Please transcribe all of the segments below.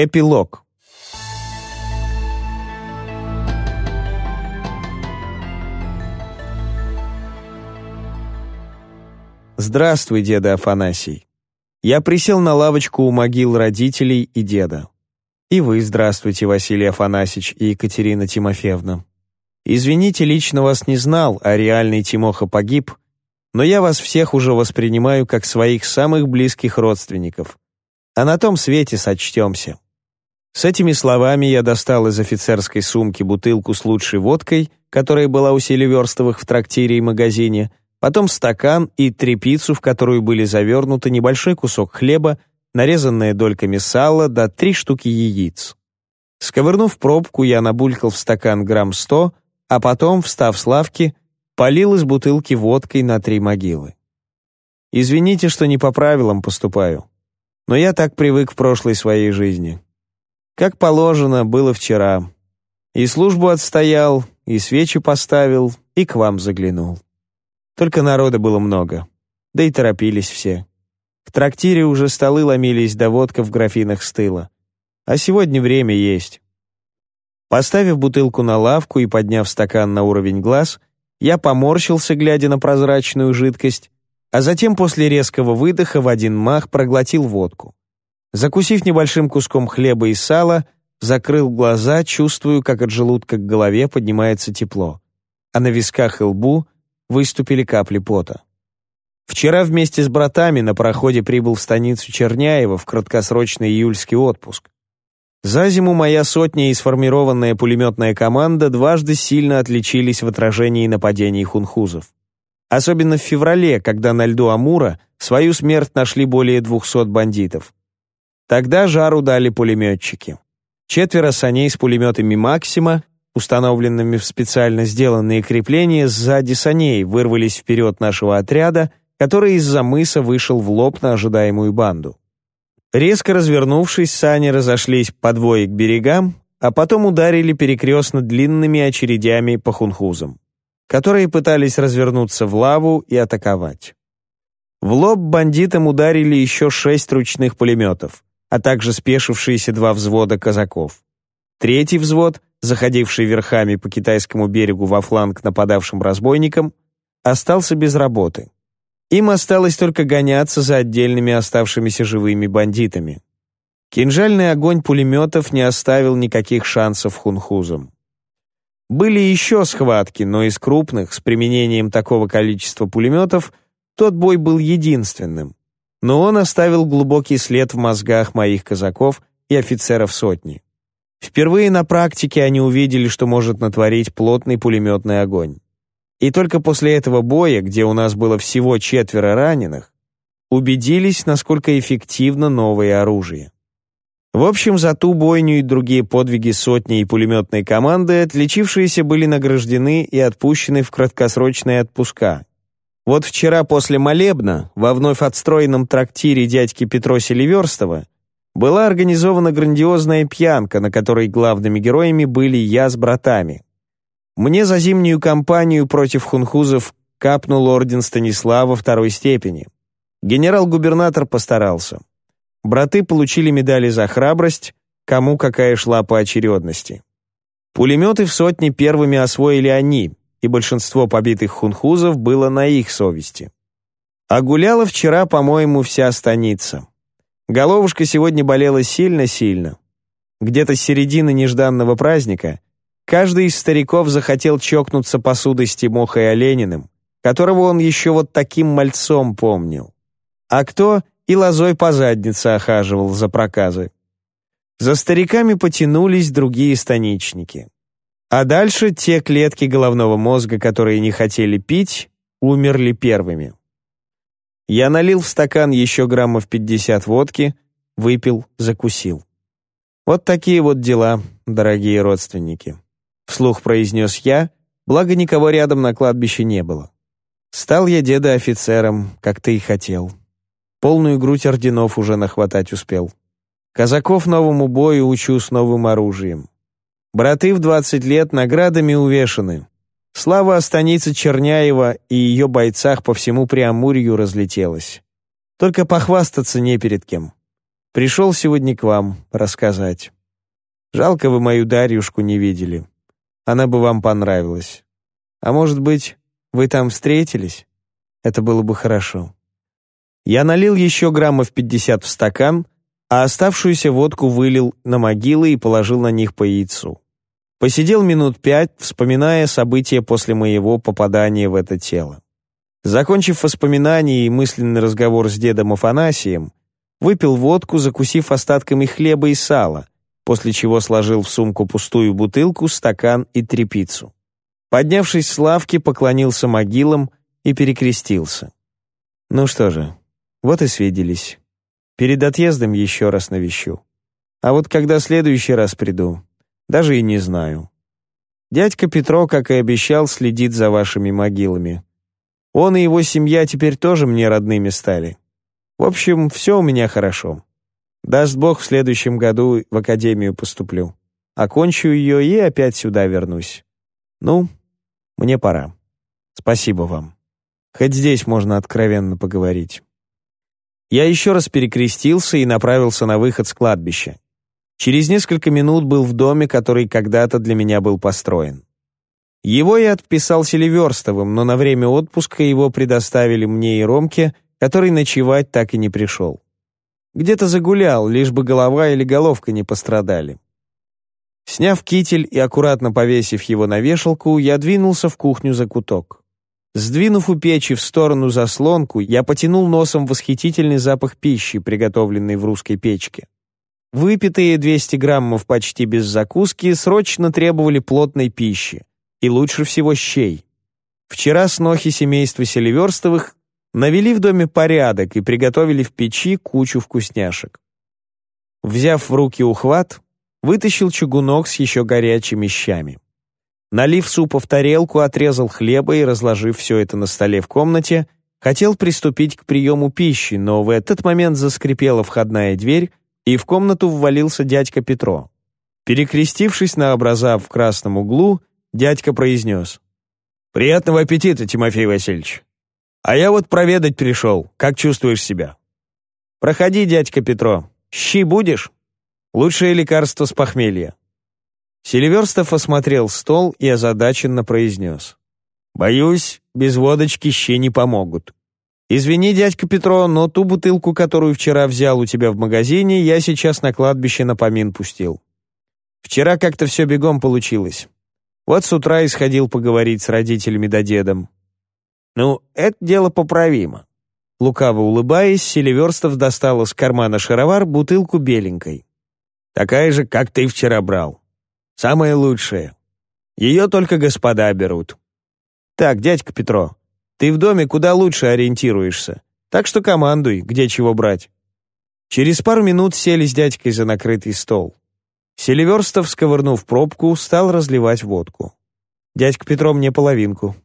Эпилог. Здравствуй, деда Афанасий. Я присел на лавочку у могил родителей и деда. И вы здравствуйте, Василий Афанасьевич и Екатерина Тимофеевна. Извините, лично вас не знал, а реальный Тимоха погиб, но я вас всех уже воспринимаю как своих самых близких родственников. А на том свете сочтемся. С этими словами я достал из офицерской сумки бутылку с лучшей водкой, которая была у Селиверстовых в трактире и магазине, потом стакан и трепицу, в которую были завернуты небольшой кусок хлеба, нарезанная дольками сала да три штуки яиц. Сковырнув пробку, я набулькал в стакан грамм сто, а потом, встав с лавки, полил из бутылки водкой на три могилы. Извините, что не по правилам поступаю, но я так привык в прошлой своей жизни. Как положено, было вчера. И службу отстоял, и свечи поставил, и к вам заглянул. Только народа было много, да и торопились все. В трактире уже столы ломились, да водка в графинах стыла. А сегодня время есть. Поставив бутылку на лавку и подняв стакан на уровень глаз, я поморщился, глядя на прозрачную жидкость, а затем после резкого выдоха в один мах проглотил водку. Закусив небольшим куском хлеба и сала, закрыл глаза, чувствую, как от желудка к голове поднимается тепло, а на висках и лбу выступили капли пота. Вчера вместе с братами на пароходе прибыл в станицу Черняева в краткосрочный июльский отпуск. За зиму моя сотня и сформированная пулеметная команда дважды сильно отличились в отражении нападений хунхузов. Особенно в феврале, когда на льду Амура свою смерть нашли более 200 бандитов. Тогда жару дали пулеметчики. Четверо саней с пулеметами «Максима» установленными в специально сделанные крепления сзади саней, вырвались вперед нашего отряда, который из-за мыса вышел в лоб на ожидаемую банду. Резко развернувшись, сани разошлись по двое к берегам, а потом ударили перекрестно длинными очередями по хунхузам, которые пытались развернуться в лаву и атаковать. В лоб бандитам ударили еще шесть ручных пулеметов, а также спешившиеся два взвода казаков. Третий взвод заходивший верхами по китайскому берегу во фланг нападавшим разбойникам, остался без работы. Им осталось только гоняться за отдельными оставшимися живыми бандитами. Кинжальный огонь пулеметов не оставил никаких шансов хунхузам. Были еще схватки, но из крупных, с применением такого количества пулеметов, тот бой был единственным. Но он оставил глубокий след в мозгах моих казаков и офицеров сотни. Впервые на практике они увидели, что может натворить плотный пулеметный огонь. И только после этого боя, где у нас было всего четверо раненых, убедились, насколько эффективно новое оружие. В общем, за ту бойню и другие подвиги сотни и пулеметной команды отличившиеся были награждены и отпущены в краткосрочные отпуска. Вот вчера после молебна во вновь отстроенном трактире дядьки Петро Селиверстова была организована грандиозная пьянка, на которой главными героями были я с братами. Мне за зимнюю кампанию против хунхузов капнул орден Станислава второй степени. Генерал-губернатор постарался. Браты получили медали за храбрость, кому какая шла по очередности. Пулеметы в сотне первыми освоили они, и большинство побитых хунхузов было на их совести. А гуляла вчера, по-моему, вся станица. Головушка сегодня болела сильно-сильно. Где-то с середины нежданного праздника каждый из стариков захотел чокнуться посудой с Тимохой Олениным, которого он еще вот таким мальцом помнил. А кто и лозой по заднице охаживал за проказы. За стариками потянулись другие станичники. А дальше те клетки головного мозга, которые не хотели пить, умерли первыми. Я налил в стакан еще граммов 50 водки, выпил, закусил. Вот такие вот дела, дорогие родственники. Вслух произнес я, благо никого рядом на кладбище не было. Стал я деда офицером, как ты и хотел. Полную грудь орденов уже нахватать успел. Казаков новому бою учу с новым оружием. Браты в двадцать лет наградами увешаны, Слава о станице Черняева и ее бойцах по всему Преамурью разлетелась. Только похвастаться не перед кем. Пришел сегодня к вам рассказать. Жалко, вы мою Дарьюшку не видели. Она бы вам понравилась. А может быть, вы там встретились? Это было бы хорошо. Я налил еще граммов пятьдесят в стакан, а оставшуюся водку вылил на могилы и положил на них по яйцу. Посидел минут пять, вспоминая события после моего попадания в это тело. Закончив воспоминания и мысленный разговор с дедом Афанасием, выпил водку, закусив остатками хлеба и сала, после чего сложил в сумку пустую бутылку, стакан и трепицу. Поднявшись с лавки, поклонился могилам и перекрестился. Ну что же, вот и свиделись. Перед отъездом еще раз навещу. А вот когда следующий раз приду, даже и не знаю. Дядька Петро, как и обещал, следит за вашими могилами. Он и его семья теперь тоже мне родными стали. В общем, все у меня хорошо. Даст Бог, в следующем году в академию поступлю. Окончу ее и опять сюда вернусь. Ну, мне пора. Спасибо вам. Хоть здесь можно откровенно поговорить. Я еще раз перекрестился и направился на выход с кладбища. Через несколько минут был в доме, который когда-то для меня был построен. Его я отписал Селиверстовым, но на время отпуска его предоставили мне и Ромке, который ночевать так и не пришел. Где-то загулял, лишь бы голова или головка не пострадали. Сняв китель и аккуратно повесив его на вешалку, я двинулся в кухню за куток. Сдвинув у печи в сторону заслонку, я потянул носом восхитительный запах пищи, приготовленной в русской печке. Выпитые 200 граммов почти без закуски срочно требовали плотной пищи, и лучше всего щей. Вчера снохи семейства Селиверстовых навели в доме порядок и приготовили в печи кучу вкусняшек. Взяв в руки ухват, вытащил чугунок с еще горячими щами. Налив супа в тарелку, отрезал хлеба и, разложив все это на столе в комнате, хотел приступить к приему пищи, но в этот момент заскрипела входная дверь, и в комнату ввалился дядька Петро. Перекрестившись на образа в красном углу, дядька произнес. «Приятного аппетита, Тимофей Васильевич. А я вот проведать пришел. Как чувствуешь себя?» «Проходи, дядька Петро. Щи будешь? Лучшее лекарство с похмелья». Селиверстов осмотрел стол и озадаченно произнес. «Боюсь, без водочки щи не помогут. Извини, дядька Петро, но ту бутылку, которую вчера взял у тебя в магазине, я сейчас на кладбище на помин пустил. Вчера как-то все бегом получилось. Вот с утра и сходил поговорить с родителями да дедом. Ну, это дело поправимо». Лукаво улыбаясь, Селиверстов достал из кармана шаровар бутылку беленькой. «Такая же, как ты вчера брал. Самое лучшее. Ее только господа берут. Так, дядька Петро, ты в доме куда лучше ориентируешься, так что командуй, где чего брать. Через пару минут сели с дядькой за накрытый стол. Селиверстов, сковырнув пробку, стал разливать водку. «Дядька Петро, мне половинку.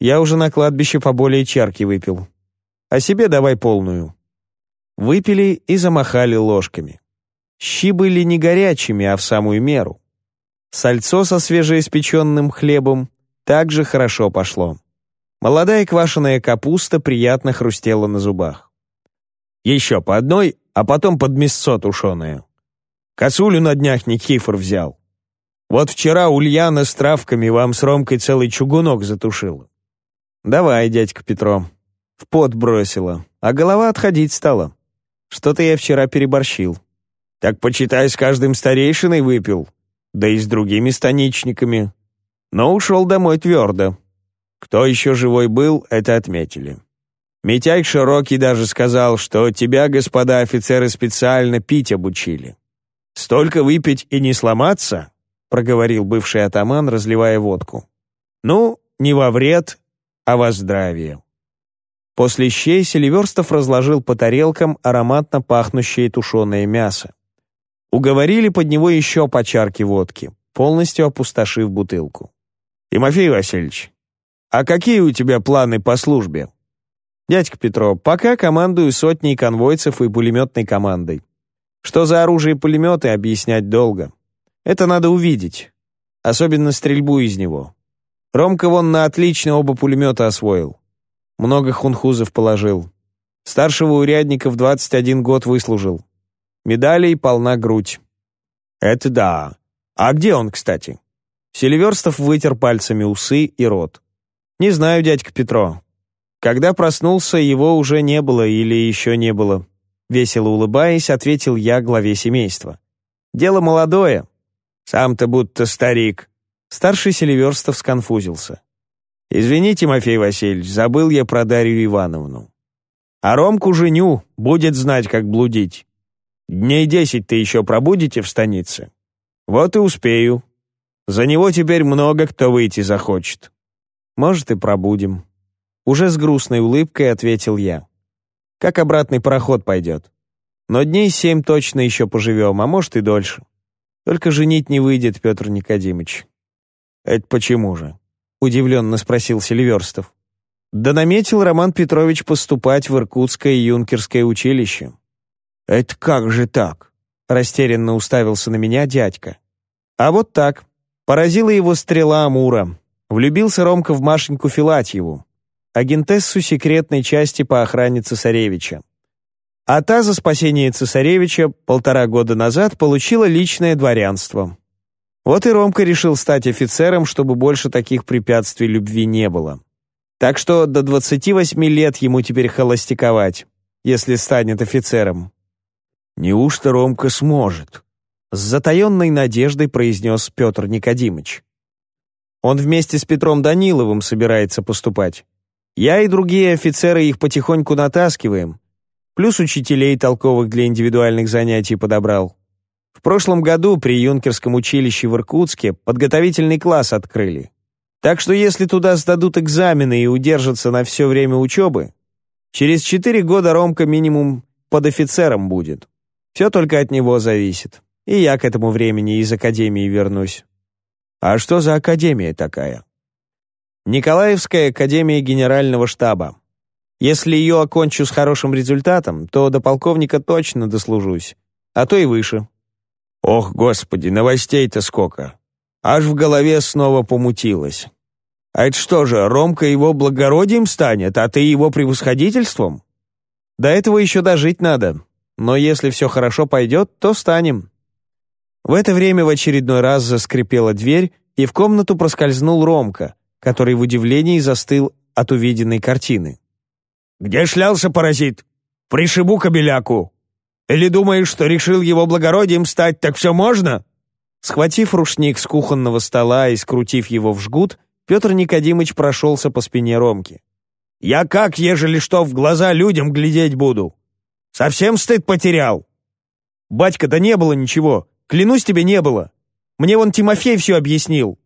Я уже на кладбище поболее чарки выпил. А себе давай полную». Выпили и замахали ложками. Щи были не горячими, а в самую меру. Сальцо со свежеиспеченным хлебом также хорошо пошло. Молодая квашеная капуста приятно хрустела на зубах. Еще по одной, а потом под мясцо тушеное. Косулю на днях Никифор взял. Вот вчера Ульяна с травками вам с Ромкой целый чугунок затушила. Давай, дядька Петро. В пот бросила, а голова отходить стала. Что-то я вчера переборщил. Так почитай, с каждым старейшиной выпил, да и с другими станичниками. Но ушел домой твердо. Кто еще живой был, это отметили. Митяй Широкий даже сказал, что тебя, господа офицеры, специально пить обучили. «Столько выпить и не сломаться?» — проговорил бывший атаман, разливая водку. «Ну, не во вред, а во здравие». После щей Селиверстов разложил по тарелкам ароматно пахнущее тушеное мясо. Уговорили под него еще по чарке водки, полностью опустошив бутылку. «Тимофей Васильевич, а какие у тебя планы по службе?» «Дядька Петро, пока командую сотней конвойцев и пулеметной командой. Что за оружие и пулеметы, объяснять долго. Это надо увидеть. Особенно стрельбу из него. Ромка вон на отлично оба пулемета освоил. Много хунхузов положил. Старшего урядника в 21 год выслужил. Медалей полна грудь. Это да. А где он, кстати? Селиверстов вытер пальцами усы и рот. Не знаю, дядька Петро. Когда проснулся, его уже не было или еще не было. Весело улыбаясь, ответил я главе семейства. Дело молодое. Сам-то будто старик. Старший Селиверстов сконфузился. «Извини, Тимофей Васильевич, забыл я про Дарью Ивановну. А Ромку женю, будет знать, как блудить. Дней десять ты еще пробудете в станице? Вот и успею. За него теперь много кто выйти захочет. Может, и пробудем. Уже с грустной улыбкой ответил я. Как обратный пароход пойдет. Но дней семь точно еще поживем, а может и дольше. Только женить не выйдет, Петр Никодимович. Это почему же? Удивленно спросил Селиверстов. Да наметил Роман Петрович поступать в Иркутское юнкерское училище. «Это как же так?» — растерянно уставился на меня дядька. «А вот так. Поразила его стрела Амура. Влюбился Ромка в Машеньку Филатьеву, агентессу секретной части по охране цесаревича. А та за спасение цесаревича полтора года назад получила личное дворянство. Вот и Ромка решил стать офицером, чтобы больше таких препятствий любви не было. Так что до 28 лет ему теперь холостяковать, если станет офицером. «Неужто Ромка сможет?» С затаенной надеждой произнес Петр Никодимыч. «Он вместе с Петром Даниловым собирается поступать. Я и другие офицеры их потихоньку натаскиваем, плюс учителей толковых для индивидуальных занятий подобрал. В прошлом году при юнкерском училище в Иркутске подготовительный класс открыли. Так что если туда сдадут экзамены и удержатся на все время учебы, через четыре года Ромка минимум под офицером будет. Все только от него зависит. И я к этому времени из академии вернусь. А что за академия такая? Николаевская академия генерального штаба. Если ее окончу с хорошим результатом, то до полковника точно дослужусь, а то и выше. Ох, господи, новостей-то сколько. Аж в голове снова помутилось. А это что же, Ромка его благородием станет, а ты его превосходительством? До этого еще дожить надо, но если все хорошо пойдет, то станем». В это время в очередной раз заскрипела дверь, и в комнату проскользнул Ромка, который в удивлении застыл от увиденной картины. «Где шлялся паразит? Пришибу кобеляку! Или думаешь, что решил его благородием стать, так все можно?» Схватив рушник с кухонного стола и скрутив его в жгут, Петр Никодимыч прошелся по спине Ромки. «Я как, ежели что, в глаза людям глядеть буду? Совсем стыд потерял?» «Батька, да не было ничего. Клянусь тебе, не было. Мне вон Тимофей все объяснил.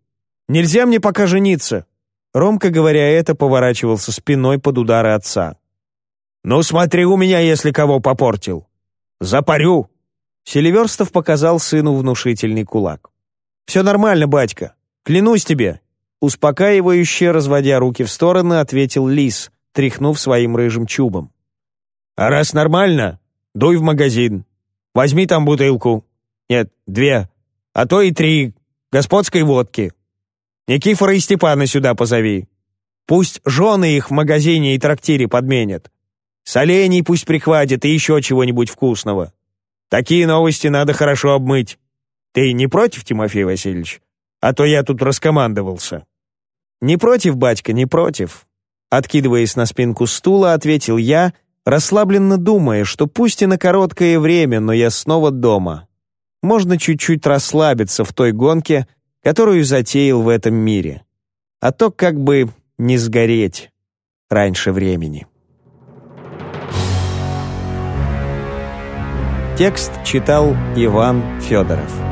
Нельзя мне пока жениться». Ромка, говоря это, поворачивался спиной под удары отца. «Ну смотри у меня, если кого попортил. Запарю!» Селиверстов показал сыну внушительный кулак. «Все нормально, батька. Клянусь тебе!» Успокаивающе, разводя руки в стороны, ответил Лис, тряхнув своим рыжим чубом. «А раз нормально, дуй в магазин. Возьми там бутылку. Нет, две, а то и три господской водки. Никифора и Степана сюда позови. Пусть жены их в магазине и трактире подменят. Солений пусть прихватит и еще чего-нибудь вкусного. Такие новости надо хорошо обмыть. Ты не против, Тимофей Васильевич? А то я тут раскомандовался». «Не против, батька, не против». Откидываясь на спинку стула, ответил я — расслабленно думая, что пусть и на короткое время, но я снова дома. Можно чуть-чуть расслабиться в той гонке, которую затеял в этом мире. А то как бы не сгореть раньше времени. Текст читал Иван Федоров.